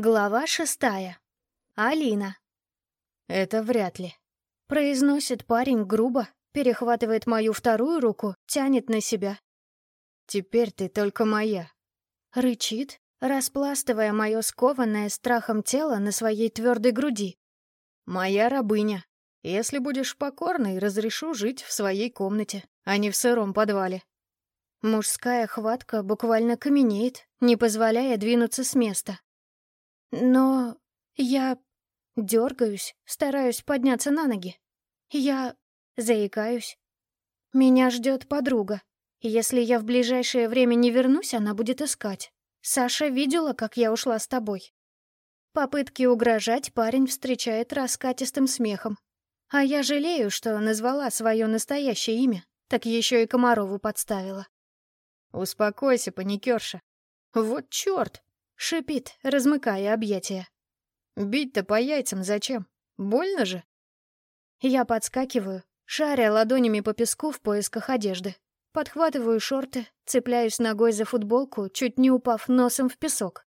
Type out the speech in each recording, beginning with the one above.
Глава шестая. Алина. «Это вряд ли», — произносит парень грубо, перехватывает мою вторую руку, тянет на себя. «Теперь ты только моя», — рычит, распластывая мое скованное страхом тело на своей твердой груди. «Моя рабыня. Если будешь покорной, разрешу жить в своей комнате, а не в сыром подвале». Мужская хватка буквально каменеет, не позволяя двинуться с места. Но я дергаюсь, стараюсь подняться на ноги. Я заикаюсь. Меня ждет подруга. Если я в ближайшее время не вернусь, она будет искать. Саша видела, как я ушла с тобой. Попытки угрожать парень встречает раскатистым смехом. А я жалею, что назвала свое настоящее имя, так еще и Комарову подставила. «Успокойся, паникерша. Вот черт! Шипит, размыкая объятия. Бить-то по яйцам зачем? Больно же? Я подскакиваю, шаря ладонями по песку в поисках одежды. Подхватываю шорты, цепляюсь ногой за футболку, чуть не упав носом в песок.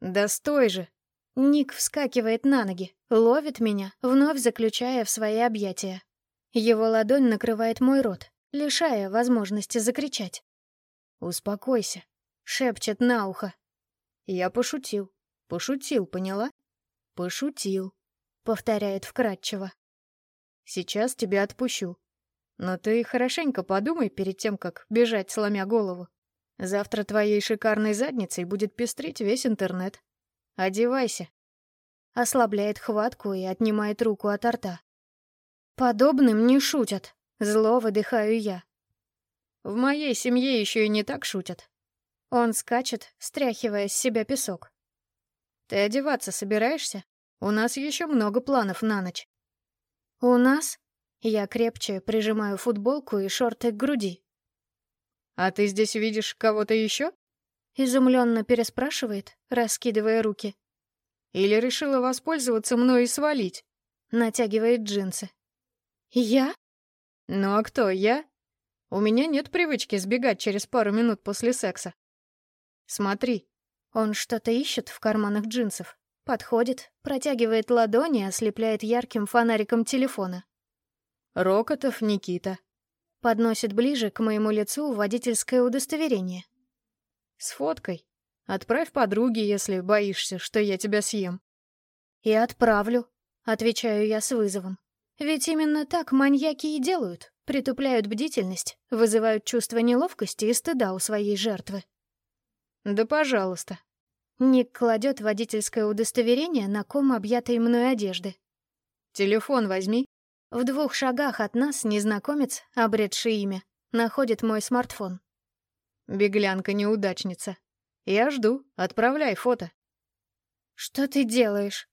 «Да стой же!» Ник вскакивает на ноги, ловит меня, вновь заключая в свои объятия. Его ладонь накрывает мой рот, лишая возможности закричать. «Успокойся», — шепчет на ухо, я пошутил. Пошутил, поняла? Пошутил, повторяет вкратчиво. Сейчас тебя отпущу. Но ты хорошенько подумай перед тем, как бежать, сломя голову. Завтра твоей шикарной задницей будет пестрить весь интернет. Одевайся. Ослабляет хватку и отнимает руку от рта. Подобным не шутят. Зло выдыхаю я. В моей семье еще и не так шутят. Он скачет, стряхивая с себя песок. «Ты одеваться собираешься? У нас еще много планов на ночь». «У нас?» Я крепче прижимаю футболку и шорты к груди. «А ты здесь видишь кого-то еще?» Изумленно переспрашивает, раскидывая руки. «Или решила воспользоваться мной и свалить?» Натягивает джинсы. «Я?» «Ну а кто, я?» «У меня нет привычки сбегать через пару минут после секса. Смотри. Он что-то ищет в карманах джинсов. Подходит, протягивает ладони, ослепляет ярким фонариком телефона. Рокотов Никита. Подносит ближе к моему лицу водительское удостоверение. С фоткой. Отправь подруге, если боишься, что я тебя съем. И отправлю, отвечаю я с вызовом. Ведь именно так маньяки и делают. Притупляют бдительность, вызывают чувство неловкости и стыда у своей жертвы. «Да пожалуйста». Ник кладет водительское удостоверение на ком объятой мной одежды. «Телефон возьми». В двух шагах от нас незнакомец, обретший имя, находит мой смартфон. «Беглянка-неудачница. Я жду. Отправляй фото». «Что ты делаешь?»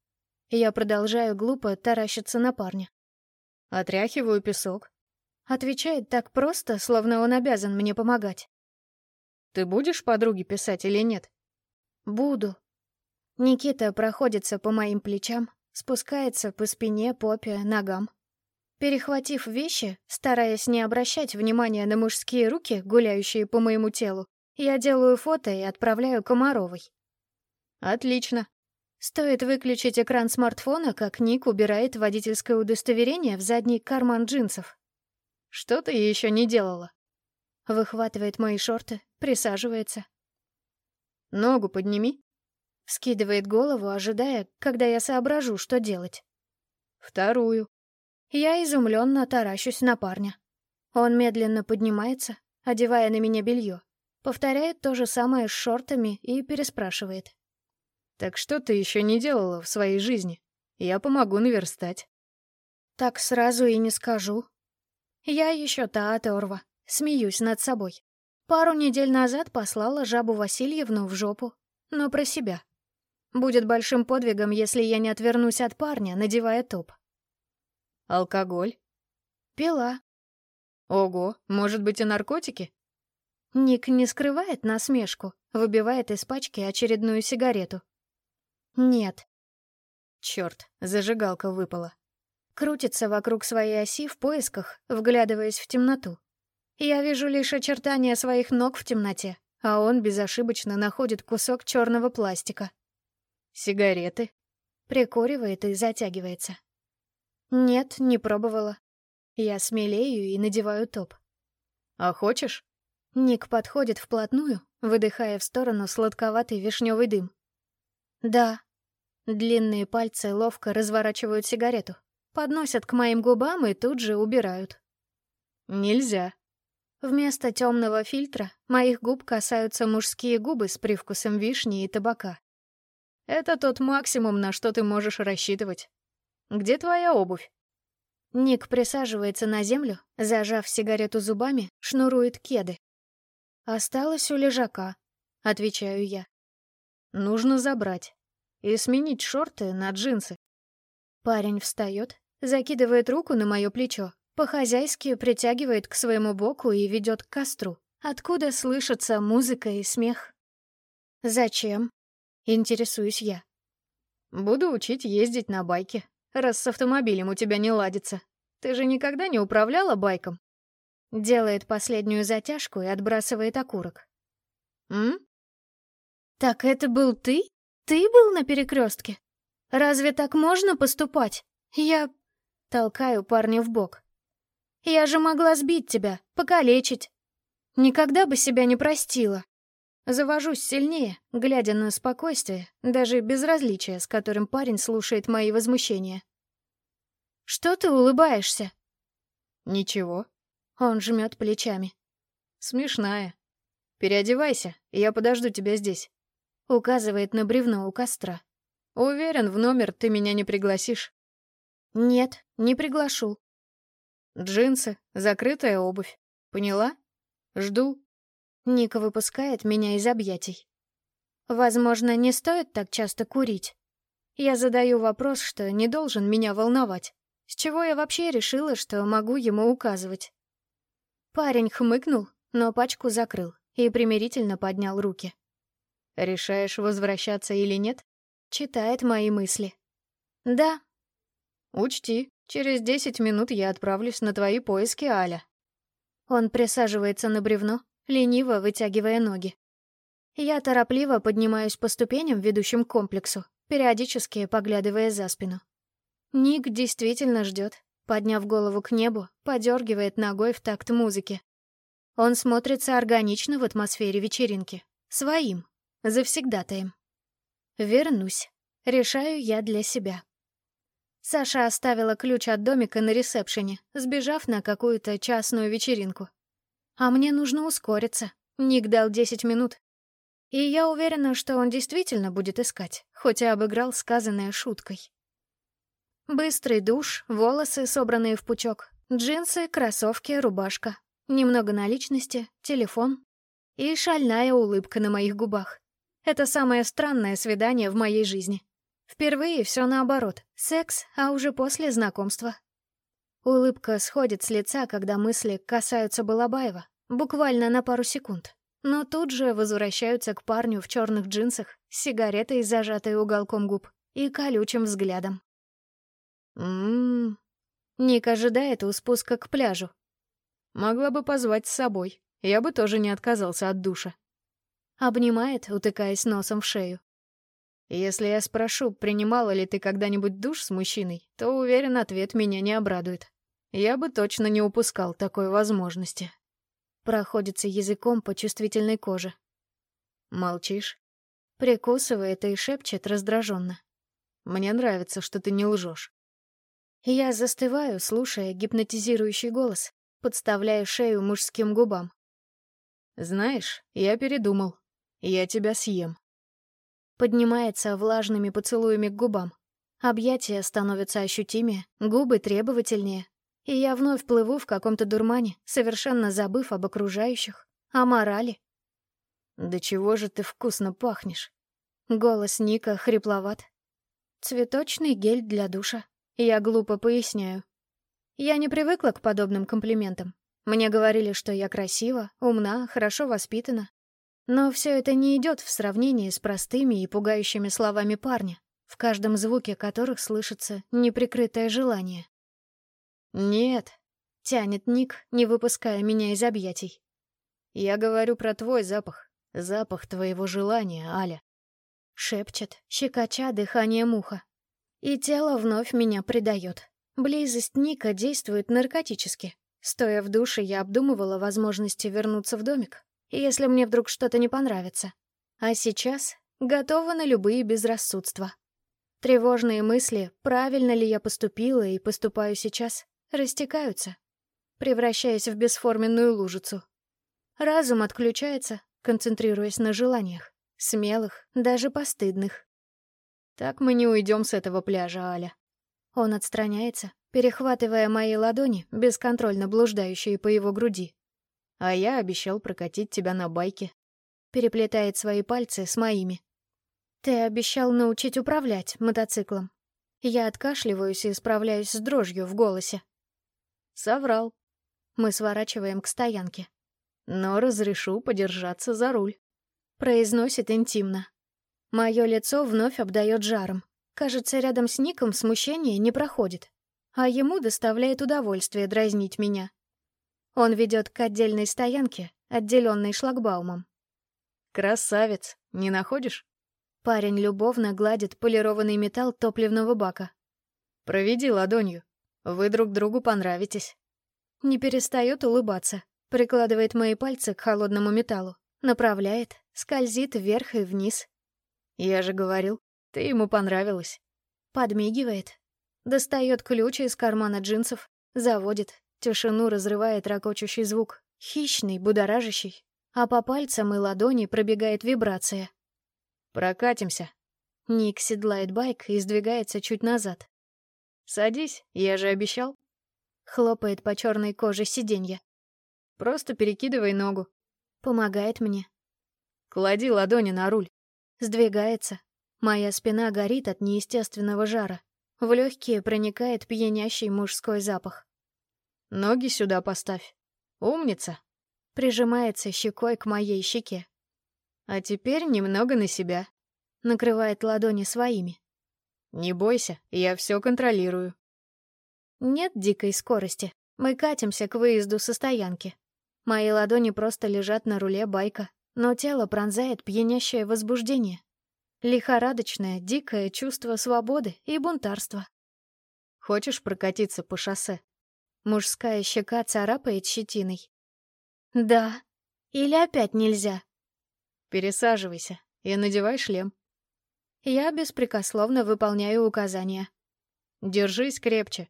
Я продолжаю глупо таращиться на парня. «Отряхиваю песок». Отвечает так просто, словно он обязан мне помогать. Ты будешь подруге писать или нет? Буду. Никита проходится по моим плечам, спускается по спине, попе, ногам. Перехватив вещи, стараясь не обращать внимания на мужские руки, гуляющие по моему телу, я делаю фото и отправляю Комаровой. Отлично. Стоит выключить экран смартфона, как Ник убирает водительское удостоверение в задний карман джинсов. Что ты еще не делала? Выхватывает мои шорты, присаживается. «Ногу подними». Скидывает голову, ожидая, когда я соображу, что делать. «Вторую». Я изумленно таращусь на парня. Он медленно поднимается, одевая на меня белье, повторяет то же самое с шортами и переспрашивает. «Так что ты еще не делала в своей жизни? Я помогу наверстать». «Так сразу и не скажу. Я еще та оторва, Смеюсь над собой. Пару недель назад послала жабу Васильевну в жопу, но про себя. Будет большим подвигом, если я не отвернусь от парня, надевая топ. Алкоголь? Пила. Ого, может быть и наркотики? Ник не скрывает насмешку, выбивает из пачки очередную сигарету. Нет. Черт, зажигалка выпала. Крутится вокруг своей оси в поисках, вглядываясь в темноту. Я вижу лишь очертания своих ног в темноте, а он безошибочно находит кусок черного пластика. Сигареты?» Прикуривает и затягивается. «Нет, не пробовала. Я смелею и надеваю топ. «А хочешь?» Ник подходит вплотную, выдыхая в сторону сладковатый вишневый дым. «Да». Длинные пальцы ловко разворачивают сигарету, подносят к моим губам и тут же убирают. «Нельзя». Вместо темного фильтра моих губ касаются мужские губы с привкусом вишни и табака. Это тот максимум, на что ты можешь рассчитывать. Где твоя обувь? Ник присаживается на землю, зажав сигарету зубами, шнурует кеды. «Осталось у лежака», — отвечаю я. «Нужно забрать. И сменить шорты на джинсы». Парень встает, закидывает руку на мое плечо, по-хозяйски притягивает к своему боку и ведет к костру, откуда слышится музыка и смех. «Зачем?» — интересуюсь я. «Буду учить ездить на байке», раз с автомобилем у тебя не ладится. Ты же никогда не управляла байком?» Делает последнюю затяжку и отбрасывает окурок. «М?» «Так это был ты? Ты был на перекрестке? Разве так можно поступать? Я...» Толкаю парня в бок. «Я же могла сбить тебя, покалечить. Никогда бы себя не простила. Завожусь сильнее, глядя на спокойствие, даже безразличие, с которым парень слушает мои возмущения. «Что ты улыбаешься?» «Ничего». Он жмет плечами. «Смешная. Переодевайся, я подожду тебя здесь». Указывает на бревно у костра. «Уверен, в номер ты меня не пригласишь». «Нет, не приглашу». «Джинсы, закрытая обувь. Поняла? Жду». Ника выпускает меня из объятий. Возможно, не стоит так часто курить. Я задаю вопрос, что не должен меня волновать. С чего я вообще решила, что могу ему указывать? Парень хмыкнул, но пачку закрыл и примирительно поднял руки. «Решаешь, возвращаться или нет?» Читает мои мысли. «Да». «Учти, через десять минут я отправлюсь на твои поиски, Аля». Он присаживается на бревно, лениво вытягивая ноги. Я торопливо поднимаюсь по ступеням, ведущим к комплексу, периодически поглядывая за спину. Ник действительно ждет, подняв голову к небу, подергивает ногой в такт музыки. Он смотрится органично в атмосфере вечеринки. Своим, завсегдатаем. Вернусь. Решаю я для себя. Саша оставила ключ от домика на ресепшене, сбежав на какую-то частную вечеринку. А мне нужно ускориться. Ник дал 10 минут. И я уверена, что он действительно будет искать, хоть и обыграл сказанное шуткой. Быстрый душ, волосы, собранные в пучок, джинсы, кроссовки, рубашка, немного наличности, телефон и шальная улыбка на моих губах. Это самое странное свидание в моей жизни. Впервые все наоборот. Секс, а уже после знакомства. Улыбка сходит с лица, когда мысли касаются Балабаева, буквально на пару секунд. Но тут же возвращаются к парню в черных джинсах, сигаретой, зажатой уголком губ, и колючим взглядом. Ммм. Ник ожидает у спуска к пляжу. Могла бы позвать с собой. Я бы тоже не отказался от душа. Обнимает, утыкаясь носом в шею. Если я спрошу, принимала ли ты когда-нибудь душ с мужчиной, то, уверен, ответ меня не обрадует. Я бы точно не упускал такой возможности. Проходится языком по чувствительной коже. Молчишь? Прикусывает и шепчет раздраженно. Мне нравится, что ты не лжешь. Я застываю, слушая гипнотизирующий голос, подставляя шею мужским губам. Знаешь, я передумал. Я тебя съем поднимается влажными поцелуями к губам. Объятия становятся ощутимее, губы требовательнее. И я вновь плыву в каком-то дурмане, совершенно забыв об окружающих, о морали. «Да чего же ты вкусно пахнешь?» Голос Ника хрипловат. «Цветочный гель для душа». Я глупо поясняю. Я не привыкла к подобным комплиментам. Мне говорили, что я красива, умна, хорошо воспитана, но все это не идет в сравнении с простыми и пугающими словами парня, в каждом звуке которых слышится неприкрытое желание. «Нет», — тянет Ник, не выпуская меня из объятий. «Я говорю про твой запах, запах твоего желания, Аля». шепчет, щекоча дыхание муха. И тело вновь меня предает. Близость Ника действует наркотически. Стоя в душе, я обдумывала возможности вернуться в домик, если мне вдруг что-то не понравится. А сейчас готова на любые безрассудства. Тревожные мысли, правильно ли я поступила и поступаю сейчас, растекаются, превращаясь в бесформенную лужицу. Разум отключается, концентрируясь на желаниях, смелых, даже постыдных. Так мы не уйдем с этого пляжа, Аля. Он отстраняется, перехватывая мои ладони, бесконтрольно блуждающие по его груди. А я обещал прокатить тебя на байке. Переплетает свои пальцы с моими. Ты обещал научить управлять мотоциклом. Я откашливаюсь и справляюсь с дрожью в голосе. Соврал. Мы сворачиваем к стоянке. Но разрешу подержаться за руль. Произносит интимно. Мое лицо вновь обдает жаром. Кажется, рядом с Ником смущение не проходит. А ему доставляет удовольствие дразнить меня. Он ведет к отдельной стоянке, отделенной шлагбаумом. «Красавец, не находишь?» Парень любовно гладит полированный металл топливного бака. «Проведи ладонью. Вы друг другу понравитесь». Не перестает улыбаться, прикладывает мои пальцы к холодному металлу, направляет, скользит вверх и вниз. «Я же говорил, ты ему понравилась». Подмигивает. Достает ключ из кармана джинсов, заводит. Тишину разрывает ракочущий звук, хищный, будоражащий. А по пальцам и ладони пробегает вибрация. «Прокатимся». Ник седлает байк и сдвигается чуть назад. «Садись, я же обещал». Хлопает по черной коже сиденья. «Просто перекидывай ногу». Помогает мне. «Клади ладони на руль». Сдвигается. Моя спина горит от неестественного жара. В легкие проникает пьянящий мужской запах. «Ноги сюда поставь. Умница!» Прижимается щекой к моей щеке. А теперь немного на себя. Накрывает ладони своими. Не бойся, я все контролирую. Нет дикой скорости. Мы катимся к выезду со стоянки. Мои ладони просто лежат на руле байка, но тело пронзает пьянящее возбуждение. Лихорадочное, дикое чувство свободы и бунтарства. Хочешь прокатиться по шоссе? Мужская щека царапает щетиной. Да. Или опять нельзя? Пересаживайся и надевай шлем. Я беспрекословно выполняю указания. Держись крепче.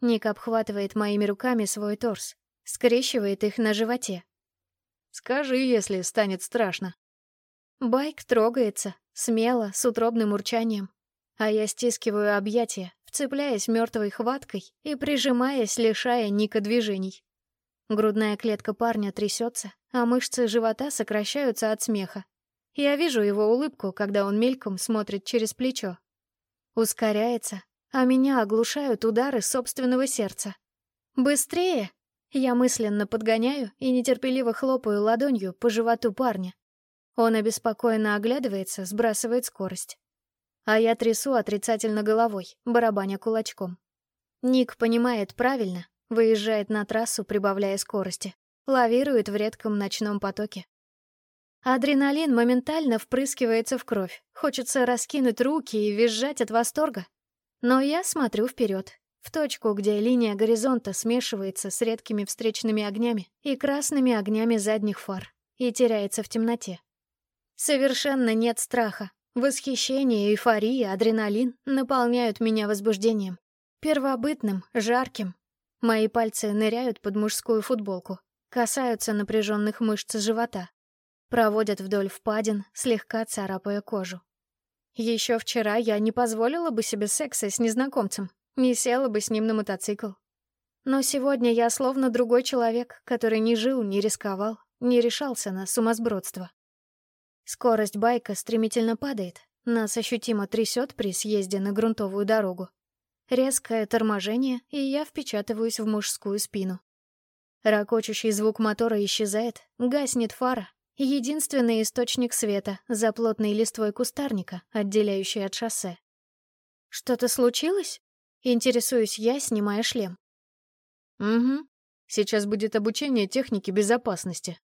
Ник обхватывает моими руками свой торс, скрещивает их на животе. Скажи, если станет страшно. Байк трогается, смело, с утробным урчанием. А я стискиваю объятия, вцепляясь мертвой хваткой и прижимаясь, лишая Ника движений. Грудная клетка парня трясется, а мышцы живота сокращаются от смеха. Я вижу его улыбку, когда он мельком смотрит через плечо. Ускоряется, а меня оглушают удары собственного сердца. «Быстрее!» Я мысленно подгоняю и нетерпеливо хлопаю ладонью по животу парня. Он обеспокоенно оглядывается, сбрасывает скорость. А я трясу отрицательно головой, барабаня кулачком. Ник понимает правильно, Выезжает на трассу, прибавляя скорости. Лавирует в редком ночном потоке. Адреналин моментально впрыскивается в кровь. Хочется раскинуть руки и визжать от восторга. Но я смотрю вперед, в точку, где линия горизонта смешивается с редкими встречными огнями и красными огнями задних фар и теряется в темноте. Совершенно нет страха. Восхищение, эйфория, адреналин наполняют меня возбуждением. Первобытным, жарким, Мои пальцы ныряют под мужскую футболку, касаются напряженных мышц живота, проводят вдоль впадин, слегка царапая кожу. Еще вчера я не позволила бы себе секса с незнакомцем, не села бы с ним на мотоцикл. Но сегодня я словно другой человек, который не жил, не рисковал, не решался на сумасбродство. Скорость байка стремительно падает, нас ощутимо трясет при съезде на грунтовую дорогу. Резкое торможение, и я впечатываюсь в мужскую спину. Рокочущий звук мотора исчезает, гаснет фара. Единственный источник света за плотной листвой кустарника, отделяющей от шоссе. «Что-то случилось?» — интересуюсь я, снимая шлем. «Угу. Сейчас будет обучение технике безопасности».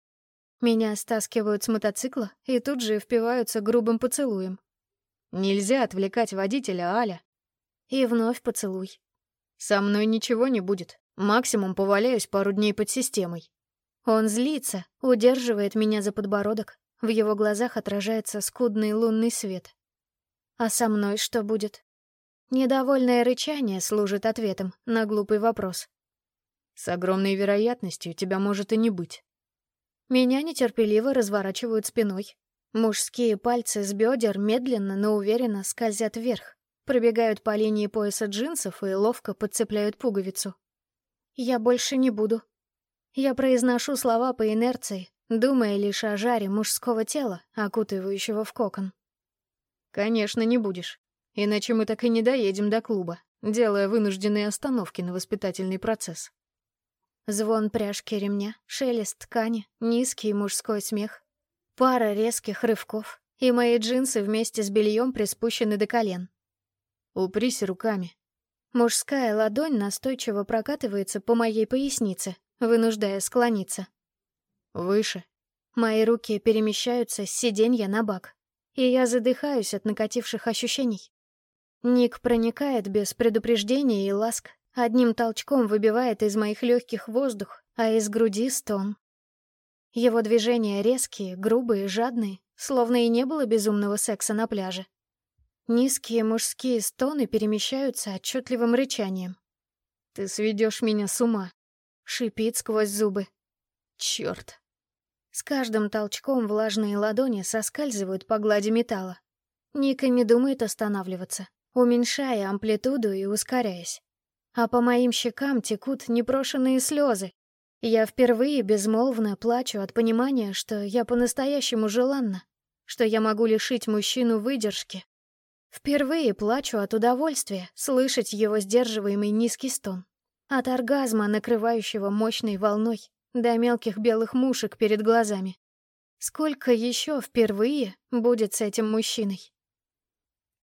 Меня стаскивают с мотоцикла и тут же впиваются грубым поцелуем. Нельзя отвлекать водителя, Аля. И вновь поцелуй. Со мной ничего не будет. Максимум поваляюсь пару дней под системой. Он злится, удерживает меня за подбородок. В его глазах отражается скудный лунный свет. А со мной что будет? Недовольное рычание служит ответом на глупый вопрос. С огромной вероятностью тебя может и не быть. Меня нетерпеливо разворачивают спиной. Мужские пальцы с бедер медленно, но уверенно скользят вверх, пробегают по линии пояса джинсов и ловко подцепляют пуговицу. Я больше не буду. Я произношу слова по инерции, думая лишь о жаре мужского тела, окутывающего в кокон. Конечно, не будешь. Иначе мы так и не доедем до клуба, делая вынужденные остановки на воспитательный процесс. Звон пряжки ремня, шелест ткани, низкий мужской смех. Пара резких рывков, и мои джинсы вместе с бельем приспущены до колен. Упрись руками. Мужская ладонь настойчиво прокатывается по моей пояснице, вынуждая склониться. Выше. Мои руки перемещаются с сиденья на бак, и я задыхаюсь от накативших ощущений. Ник проникает без предупреждения и ласк, Одним толчком выбивает из моих легких воздух, а из груди стон. Его движения резкие, грубые, жадные, словно и не было безумного секса на пляже. Низкие мужские стоны перемещаются отчетливым рычанием. «Ты сведешь меня с ума», — шипит сквозь зубы. «Черт!» С каждым толчком влажные ладони соскальзывают по глади металла. Ника не думает останавливаться, уменьшая амплитуду и ускоряясь а по моим щекам текут непрошенные слезы. Я впервые безмолвно плачу от понимания, что я по-настоящему желанна, что я могу лишить мужчину выдержки. Впервые плачу от удовольствия слышать его сдерживаемый низкий стон. От оргазма, накрывающего мощной волной, до мелких белых мушек перед глазами. Сколько еще впервые будет с этим мужчиной?